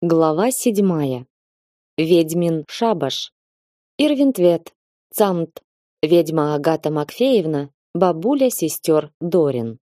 Глава седьмая. Ведьмин шабаш. Ирвинтвет. Цамт. Ведьма Агата Макфеевна, бабуля сестер Дорин.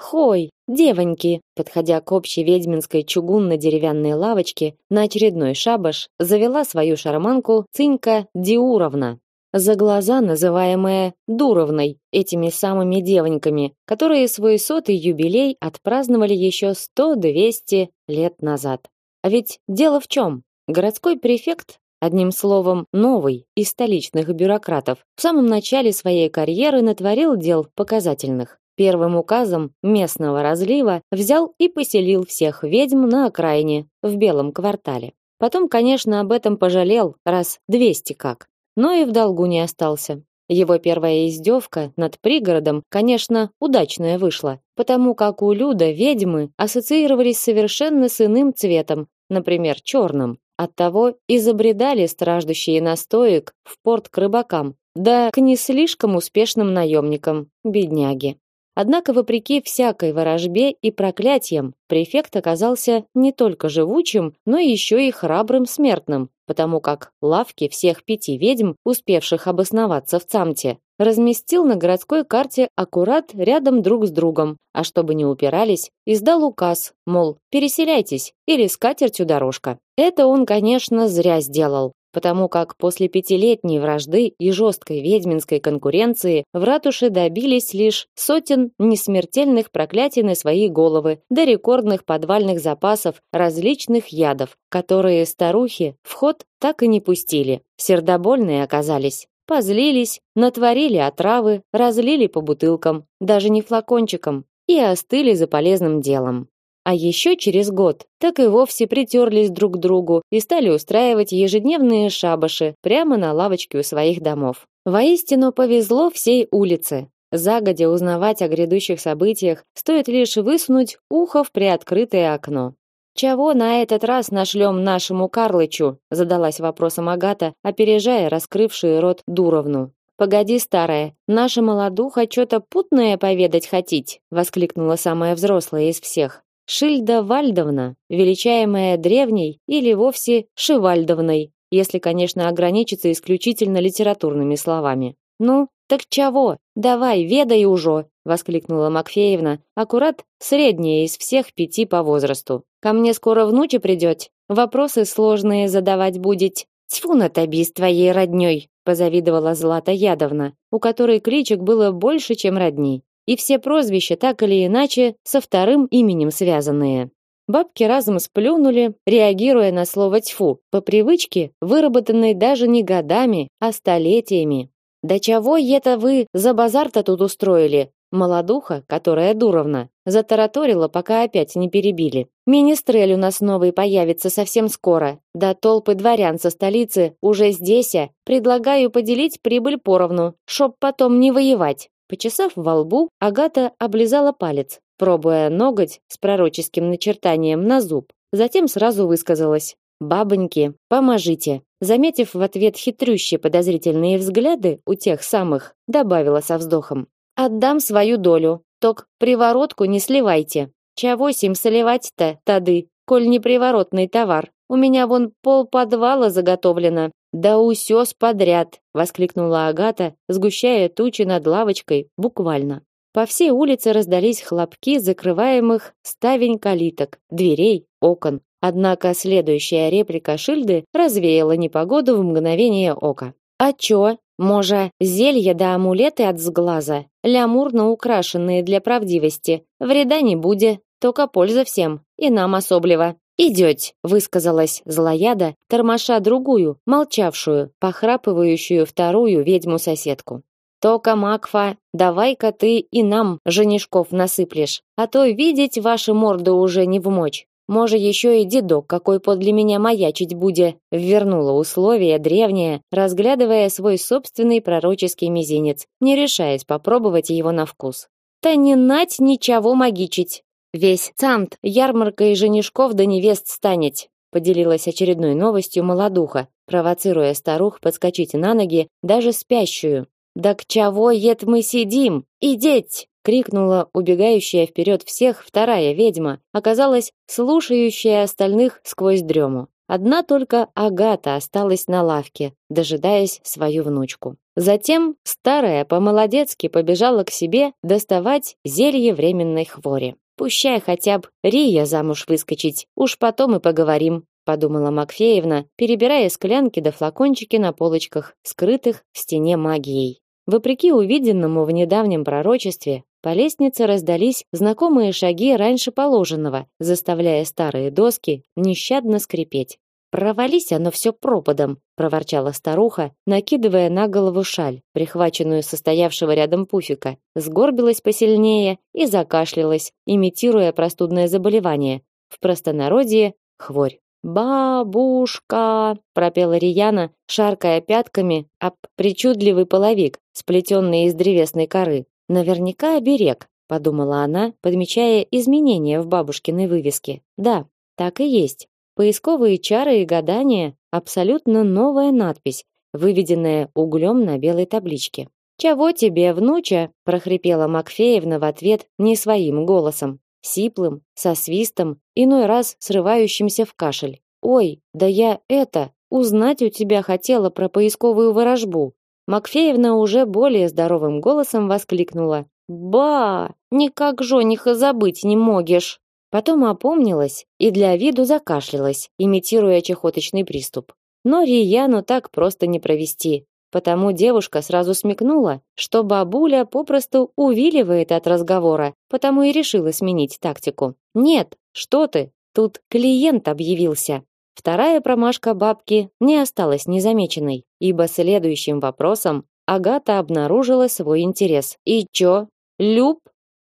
Хой, девоньки, подходя к общей ведьминской чугунно-деревянной лавочке на очередной шабаш, завела свою шарманку Цинька Диуровна, за глаза называемая Дуровной, этими самыми девоньками, которые свой сотый юбилей отпраздновали еще сто-двести лет назад. А ведь дело в чем? Городской префект, одним словом, новый из столичных бюрократов, в самом начале своей карьеры натворил дел показательных. Первым указом местного разлива взял и поселил всех ведьм на окраине, в Белом квартале. Потом, конечно, об этом пожалел, раз двести как но и в долгу не остался. Его первая издевка над пригородом, конечно, удачная вышла, потому как у Люда ведьмы ассоциировались совершенно с иным цветом, например, черным. Оттого и забредали страждущие настоек в порт к рыбакам, да к не слишком успешным наемникам, бедняги. Однако, вопреки всякой ворожбе и проклятиям, префект оказался не только живучим, но еще и храбрым смертным, потому как лавки всех пяти ведьм, успевших обосноваться в Цамте, разместил на городской карте аккурат рядом друг с другом, а чтобы не упирались, издал указ, мол, переселяйтесь или с катертью дорожка. Это он, конечно, зря сделал потому как после пятилетней вражды и жесткой ведьминской конкуренции в ратуше добились лишь сотен несмертельных проклятий на свои головы до рекордных подвальных запасов различных ядов, которые старухи в ход так и не пустили. Сердобольные оказались. Позлились, натворили отравы, разлили по бутылкам, даже не флакончикам, и остыли за полезным делом. А еще через год так и вовсе притерлись друг к другу и стали устраивать ежедневные шабаши прямо на лавочке у своих домов. Воистину повезло всей улице. Загодя узнавать о грядущих событиях, стоит лишь высунуть ухо в приоткрытое окно. «Чего на этот раз нашлем нашему Карлычу?» задалась вопросом Агата, опережая раскрывшую рот Дуровну. «Погоди, старая, наша молодуха что-то путное поведать хотить!» воскликнула самая взрослая из всех. Шильда Вальдовна, величаемая древней или вовсе Шивальдовной, если, конечно, ограничиться исключительно литературными словами. Ну, так чего? Давай, ведай уже, воскликнула Макфеевна, аккурат средняя из всех пяти по возрасту. Ко мне скоро внуча придёт, вопросы сложные задавать будет. Тьфу на таби с твоей роднёй, позавидовала Злата Ядовна, у которой кличек было больше, чем родней и все прозвища так или иначе со вторым именем связанные. Бабки разом сплюнули, реагируя на слово тьфу, по привычке, выработанной даже не годами, а столетиями. Да чего это вы за базар-то тут устроили? Молодуха, которая дуровна, затараторила, пока опять не перебили. Министрель у нас новый появится совсем скоро. Да толпы дворян со столицы уже здесь, а предлагаю поделить прибыль поровну, чтоб потом не воевать. Почесав во лбу, Агата облизала палец, пробуя ноготь с пророческим начертанием на зуб. Затем сразу высказалась: "Бабоньки, поможите". Заметив в ответ хитрющие подозрительные взгляды у тех самых, добавила со вздохом: "Отдам свою долю. Ток приворотку не сливайте. Чего сим соливать-то, тады, коль не приворотный товар? У меня вон пол подвала заготовлено. Да усёс подряд, воскликнула Агата, сгущая тучи над лавочкой, буквально. По всей улице раздались хлопки закрываемых ставень калиток, дверей, окон. Однако следующая реплика Шильды развеяла непогоду в мгновение ока. А чё? Може, зелье да амулеты от сглаза, лямурно украшенные для правдивости, вреда не будет, только польза всем, и нам особливо. «Идете», — высказалась злояда, тормоша другую, молчавшую, похрапывающую вторую ведьму-соседку. «Тока, Макфа, давай-ка ты и нам женишков насыплешь, а то видеть ваши морды уже не в мочь. Може, еще и дедок какой подле меня маячить буде», — ввернула условие древнее, разглядывая свой собственный пророческий мизинец, не решаясь попробовать его на вкус. «Та не нать ничего магичить, Весь цамт ярмаркой женишков да невест станет, поделилась очередной новостью молодуха, провоцируя старух подскочить на ноги, даже спящую. Да к чего ед мы сидим? Идеть! крикнула убегающая вперед всех вторая ведьма, оказалась слушающая остальных сквозь дрему. Одна только Агата осталась на лавке, дожидаясь свою внучку. Затем старая по-молодецки побежала к себе доставать зелье временной хвори. Пущай хотя бы Рия замуж выскочить, уж потом и поговорим, подумала Макфеевна, перебирая склянки да флакончики на полочках, скрытых в стене магией. Вопреки увиденному в недавнем пророчестве, по лестнице раздались знакомые шаги раньше положенного, заставляя старые доски нещадно скрипеть. Провались оно все пропадом, проворчала старуха, накидывая на голову шаль, прихваченную состоявшего рядом пуфика, сгорбилась посильнее и закашлялась, имитируя простудное заболевание. В простонародье хворь. Бабушка, пропела Рияна, шаркая пятками об причудливый половик, сплетенный из древесной коры. Наверняка оберег, подумала она, подмечая изменения в бабушкиной вывеске. Да, так и есть. Поисковые чары и гадания абсолютно новая надпись, выведенная углем на белой табличке. «Чего тебе, внуча?» – прохрипела Макфеевна в ответ не своим голосом, сиплым, со свистом, иной раз срывающимся в кашель. «Ой, да я это, узнать у тебя хотела про поисковую ворожбу». Макфеевна уже более здоровым голосом воскликнула. «Ба, никак жениха забыть не могешь!» Потом опомнилась и для виду закашлялась, имитируя чехоточный приступ. Но Рияну так просто не провести, потому девушка сразу смекнула, что бабуля попросту увиливает от разговора, потому и решила сменить тактику. «Нет, что ты, тут клиент объявился». Вторая промашка бабки не осталась незамеченной, ибо следующим вопросом Агата обнаружила свой интерес. «И чё? Люб?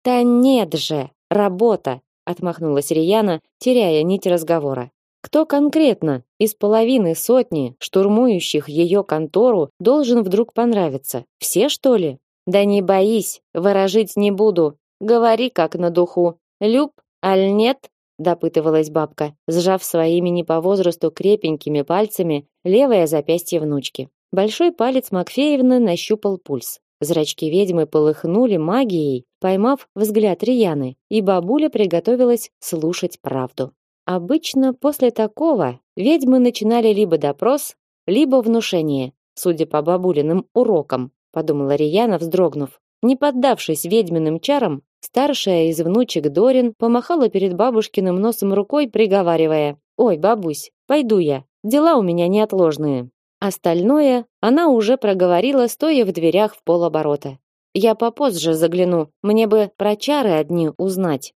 Да нет же, работа отмахнулась Рияна, теряя нить разговора. Кто конкретно из половины сотни штурмующих ее контору должен вдруг понравиться? Все, что ли? Да не боись, выражить не буду. Говори как на духу. Люб, аль нет? допытывалась бабка, сжав своими не по возрасту крепенькими пальцами левое запястье внучки. Большой палец Макфеевны нащупал пульс. Зрачки ведьмы полыхнули магией, поймав взгляд Рияны, и бабуля приготовилась слушать правду. Обычно после такого ведьмы начинали либо допрос, либо внушение, судя по бабулиным урокам, подумала Рияна, вздрогнув. Не поддавшись ведьминым чарам, старшая из внучек Дорин помахала перед бабушкиным носом рукой, приговаривая: "Ой, бабусь, пойду я. Дела у меня неотложные". Остальное она уже проговорила, стоя в дверях в полоборота. Я попозже загляну, мне бы про чары одни узнать.